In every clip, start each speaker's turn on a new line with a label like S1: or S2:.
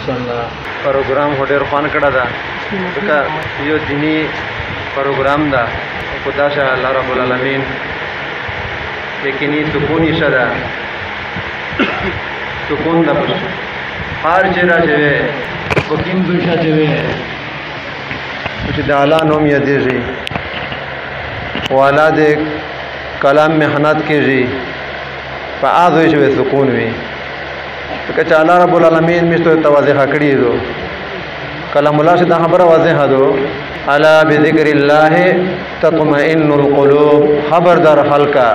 S1: ماشاءالله
S2: پروګرام هډیر خوان کړه دا ځکه یو دینی پروګرام دا خدا شه الله رب العالمین یقیني سکون یې شدا سکون دا هر چیرې چې
S1: وکیم دوشا چوي
S2: چې د اعلی نوم یادېږي. والا د کلام محنت کېږي. په آزوی شوی سکون وي. ځکه چې الله رب العالمین مشته توازیح کړی دو. کلام الله سے دا خبره واضح دو. الا بذکر الله تطمئن القلوب. خبردار حلقہ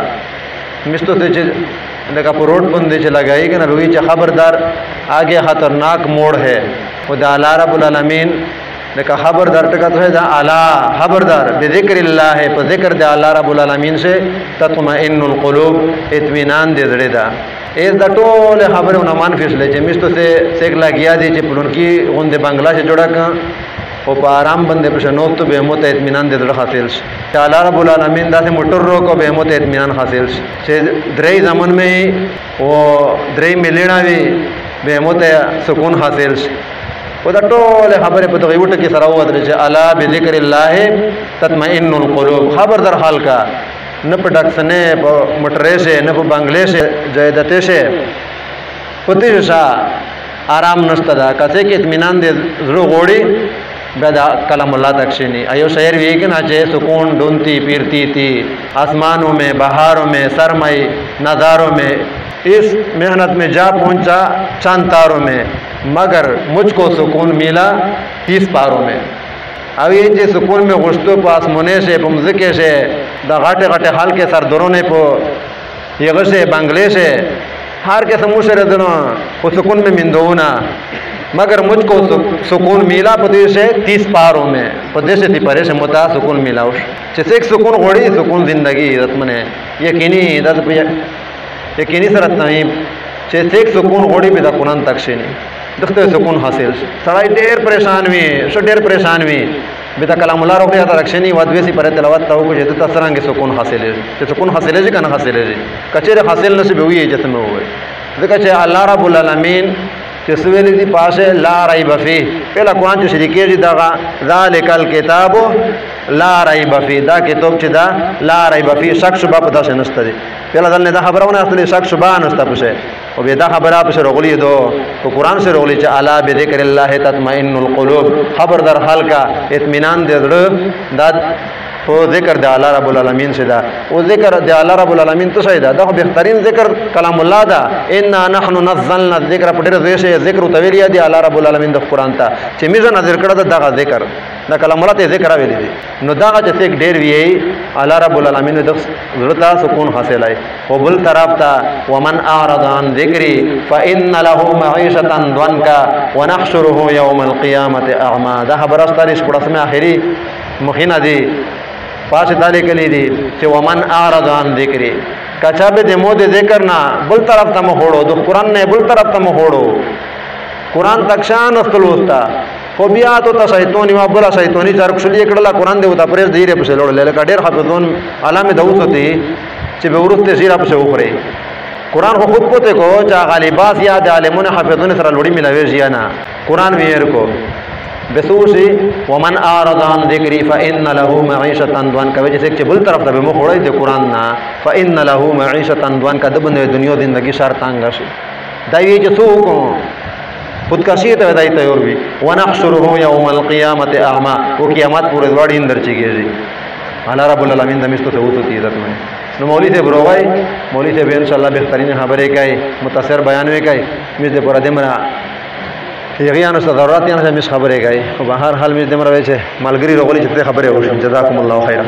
S2: مستو ته چې لکه په روډ باندې چې لګایي کنه وی چې خبردار، آگے خطرناک موڑ ہے. خدا اللہ رب العالمین لکه خبردار ټکا ته دا اعلی خبردار بذکر الله په ذکر د الله رب العالمین سے تطمئن القلوب، اطمینان دې زړه دا۔ ایز د ټول خبرونه مان فیصله چې مستو سے سیک لګیا دي چې پلون کی غوند بنگلا سے جوړا کا او په آرام باندې په شنو ته به مو ته اطمینان دې زړه حاصل شي چې رب العالمین داسې موټر رو کو به مو ته اطمینان حاصل شي چې زمن میں او درې ملینا وی به مو سکون حاصل شي او دا ټول خبره په دغه وټه کې سره ودرې چې الا بذکر الله تطمئن القلوب. خبر در حال کا. نه په ډاکس نه په مټرې شه نه په بنگلې شه جایدته شه پته شا آرام نشته دا کته کې اطمینان دې زړه غوړي بدا کلام اللہ تکشنی ایو شعر بھی کہ نا چے سکون ڈھونتی پھرتی تھی آسمانوں میں بہاروں میں سرمئی نظاروں میں اس محنت میں جا پہنچا چاند تاروں میں مگر مجھ کو سکون ملا تیس پاروں میں۔ اب یہ جی سکون میں غشتو پاس منے سے پمزکے سے، دا غاٹے غاٹے حال کے سر درونے پو۔ یہ سے بنگلے سے، ہار کے سمو سے ردنو وہ سکون میں مندونا۔ مگر مجھ کو سکون ملا پدے سے تیس پاروں میں۔ پدے سے تی پرے سے متا سکون ملا اس جیسے ایک سکون غوڑی، سکون زندگی رت منے۔ یقینی دت یقینی سرت نہیں جیسے ایک سکون غوڑی بھی دا قرآن تک سے نہیں سکون حاصل۔ سڑائی دیر پریشان ہوئی سو دیر پریشان ہوئی بے کلام اللہ روکے جاتا رکشنی ودوی سی پرے تلاوت تاو کو جیتا سرانگے سکون حاصل ہے۔ کہ سکون حاصل ہے جی کنا حاصل ہے جی کچھے حاصل نصیب ہوئی ہے جسم ہوئے۔ ذکر چھے، اللہ رب العالمین چې سویل دي پاسه لا ریب فی پہلا قرآن چې شریکې دي جی، دا ذالک الکتاب لا ریب فی دا کتاب چې دا لا ریب فی شک شبہ پتا سے نشته دي پہلا دل دا خبرونه اصلي شک شبہ نشته پسه او به دا خبره پسه رغلی دو تو قرآن سے رغلی چې الا بذکر الله تطمئن القلوب. خبر در حال کا اطمینان دے زړه. دا او ذکر د الله رب العالمین سے دا. او ذکر د الله رب العالمین تو شهدا دا. بهترین ذکر کلام الله دا. ان نحن نزلنا الذکر په ډېر ځای ذکر تویل دی الله رب العالمین د قران ته چې میزه نظر کړه دا ذکر. دا کلام الله ته ذکر ویل دي نو دا چې څوک ډېر وی الله رب العالمین د زړه سکون حاصل ہے او بل طرف تا، ومن اعرض عن ذکری فان له معیشتا ضنکا ونحشره یوم القیامه اعما دا خبر استریش پړه سم اخری مخینه دی پاس دالے کلی دی چې ومن اعرض عن ذکری. کچا به د مو د ذکر نه بل طرف ته مخوړو د قران نه بل طرف ته مخوړو قران تکشان استلوستا خو بیا ته ته شیطانی ما بل شیطانی چار کښلی کړه قران دی وتا پرېز دیره په لړل لکه ډېر حافظون علامه دوستی چې به ورته زیرا په وخره قرآن خو خود پوتے کو، چا غالباس یا د عالمون حافظون سره لوړی ملاوي ژیانا قرآن ویر کو. بسوسی ومن اعرض عن ذکری فان له معیشتا ضنکا کبه جیسے کہ بل طرف ته مو خوړی د قران نا فان له معیشتا ضنکا د بنده دنیا زندگی شر تانګ شي. دایي چې سو کو خودکشی ته دای ته اور وی. ونحشره یوم القیامت اعما او قیامت پورې دواړي اندر چیږي جی. الله رب العالمین د مستو ته وته عزت میں نو مولوی سے بروای مولوی سے ان شاء الله بهترین خبرې کوي متصر بیان وکړي مې دې دمرا. یغیانو ضرورت یې نه مې خبرې کوي خو به هر حال مې دمر وې چې ملګری رغولې چې خبرې وکړي جزاکم الله خیرا